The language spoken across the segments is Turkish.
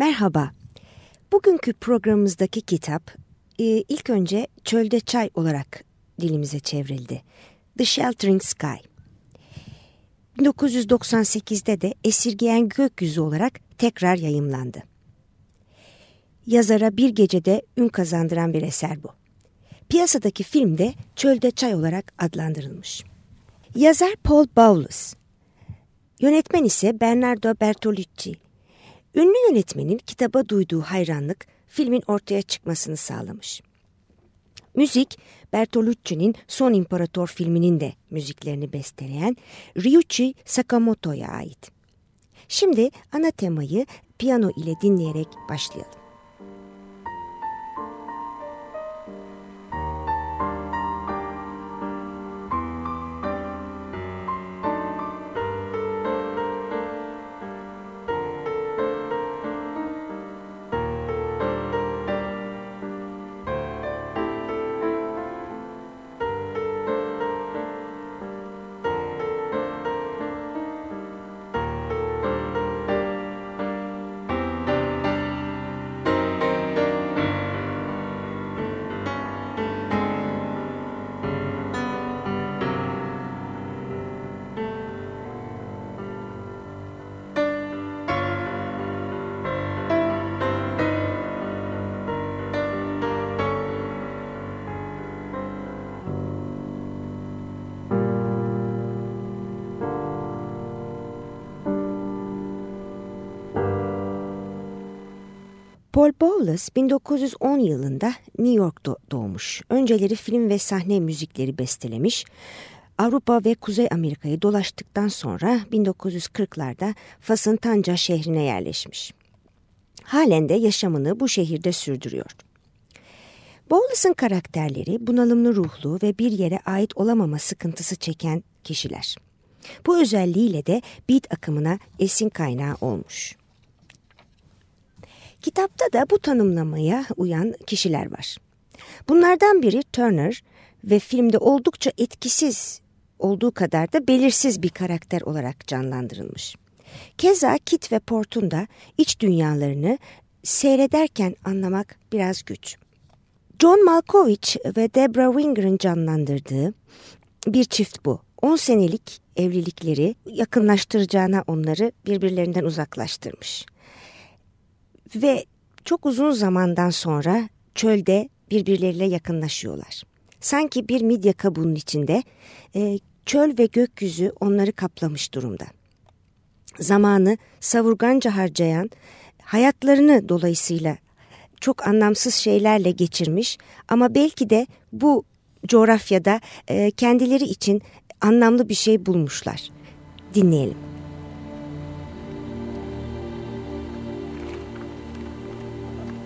Merhaba. Bugünkü programımızdaki kitap e, ilk önce Çölde Çay olarak dilimize çevrildi. The Sheltering Sky. 1998'de de Esirgeyen Gökyüzü olarak tekrar yayımlandı. Yazara bir gecede ün kazandıran bir eser bu. Piyasadaki film de Çölde Çay olarak adlandırılmış. Yazar Paul Bowles, yönetmen ise Bernardo Bertolucci. Ünlü yönetmenin kitaba duyduğu hayranlık filmin ortaya çıkmasını sağlamış. Müzik Bertolucci'nin Son İmparator filminin de müziklerini besteleyen Ryuichi Sakamoto'ya ait. Şimdi ana temayı piyano ile dinleyerek başlayalım. Paul Bowles 1910 yılında New York'ta doğmuş. Önceleri film ve sahne müzikleri bestelemiş. Avrupa ve Kuzey Amerika'yı dolaştıktan sonra 1940'larda Fas'ın Tanca şehrine yerleşmiş. Halen de yaşamını bu şehirde sürdürüyor. Bowles'ın karakterleri bunalımlı ruhlu ve bir yere ait olamama sıkıntısı çeken kişiler. Bu özelliğiyle de beat akımına esin kaynağı olmuş. Kitapta da bu tanımlamaya uyan kişiler var. Bunlardan biri Turner ve filmde oldukça etkisiz olduğu kadar da belirsiz bir karakter olarak canlandırılmış. Keza Kit ve Port'un da iç dünyalarını seyrederken anlamak biraz güç. John Malkovich ve Debra Winger'ın canlandırdığı bir çift bu. 10 senelik evlilikleri yakınlaştıracağına onları birbirlerinden uzaklaştırmış ve çok uzun zamandan sonra çölde birbirleriyle yakınlaşıyorlar. Sanki bir midye kabuğunun içinde e, çöl ve gökyüzü onları kaplamış durumda. Zamanı savurganca harcayan, hayatlarını dolayısıyla çok anlamsız şeylerle geçirmiş ama belki de bu coğrafyada e, kendileri için anlamlı bir şey bulmuşlar. Dinleyelim.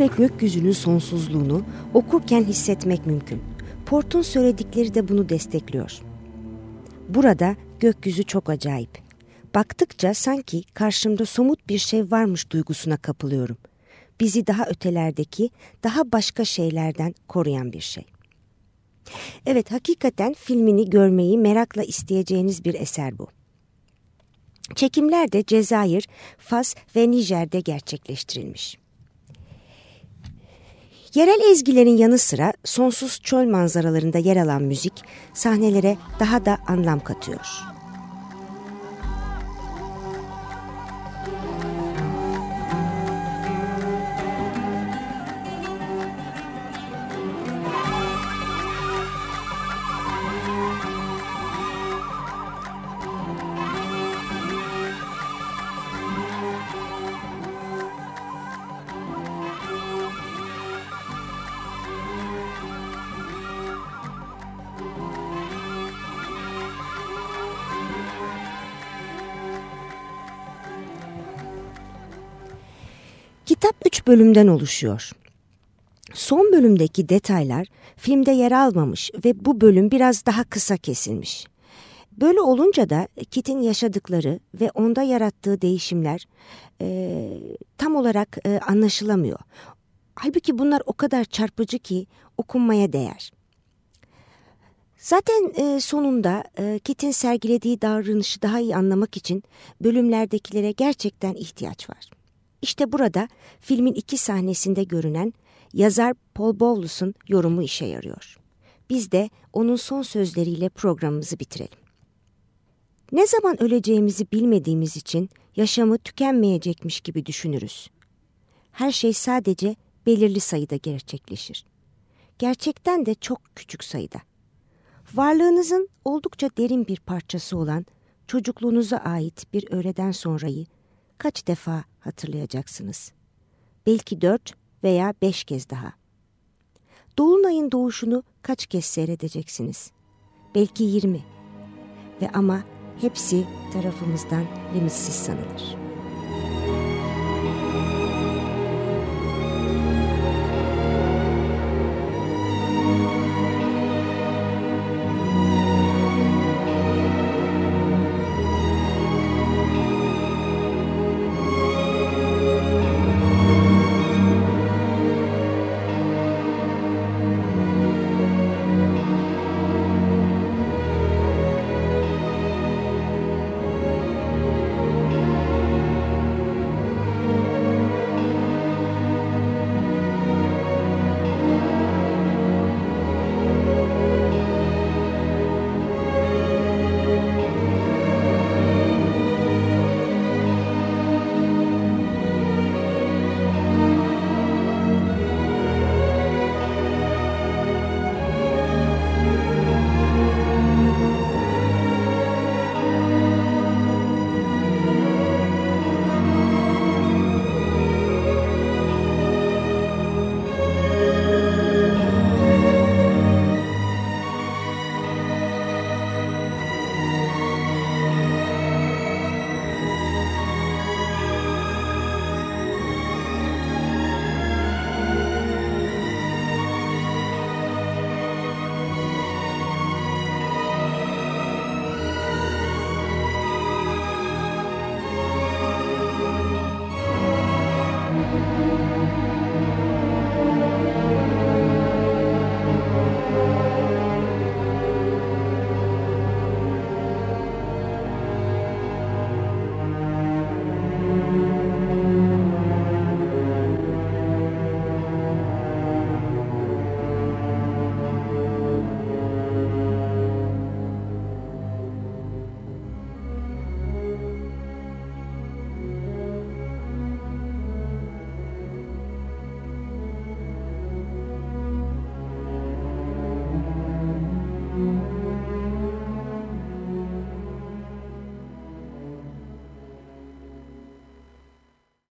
ve gökyüzünün sonsuzluğunu okurken hissetmek mümkün. Port'un söyledikleri de bunu destekliyor. Burada gökyüzü çok acayip. Baktıkça sanki karşımda somut bir şey varmış duygusuna kapılıyorum. Bizi daha ötelerdeki, daha başka şeylerden koruyan bir şey. Evet hakikaten filmini görmeyi merakla isteyeceğiniz bir eser bu. Çekimler de Cezayir, Fas ve Nijer'de gerçekleştirilmiş. Yerel ezgilerin yanı sıra sonsuz çöl manzaralarında yer alan müzik sahnelere daha da anlam katıyor. Kitap üç bölümden oluşuyor. Son bölümdeki detaylar filmde yer almamış ve bu bölüm biraz daha kısa kesilmiş. Böyle olunca da Kit'in yaşadıkları ve onda yarattığı değişimler e, tam olarak e, anlaşılamıyor. Halbuki bunlar o kadar çarpıcı ki okunmaya değer. Zaten e, sonunda e, Kit'in sergilediği davranışı daha iyi anlamak için bölümlerdekilere gerçekten ihtiyaç var. İşte burada filmin iki sahnesinde görünen yazar Paul Bowles'un yorumu işe yarıyor. Biz de onun son sözleriyle programımızı bitirelim. Ne zaman öleceğimizi bilmediğimiz için yaşamı tükenmeyecekmiş gibi düşünürüz. Her şey sadece belirli sayıda gerçekleşir. Gerçekten de çok küçük sayıda. Varlığınızın oldukça derin bir parçası olan çocukluğunuza ait bir öğleden sonrayı kaç defa hatırlayacaksınız? Belki dört veya beş kez daha. Dolunayın doğuşunu kaç kez seyredeceksiniz? Belki yirmi. Ve ama hepsi tarafımızdan limitsiz sanılır.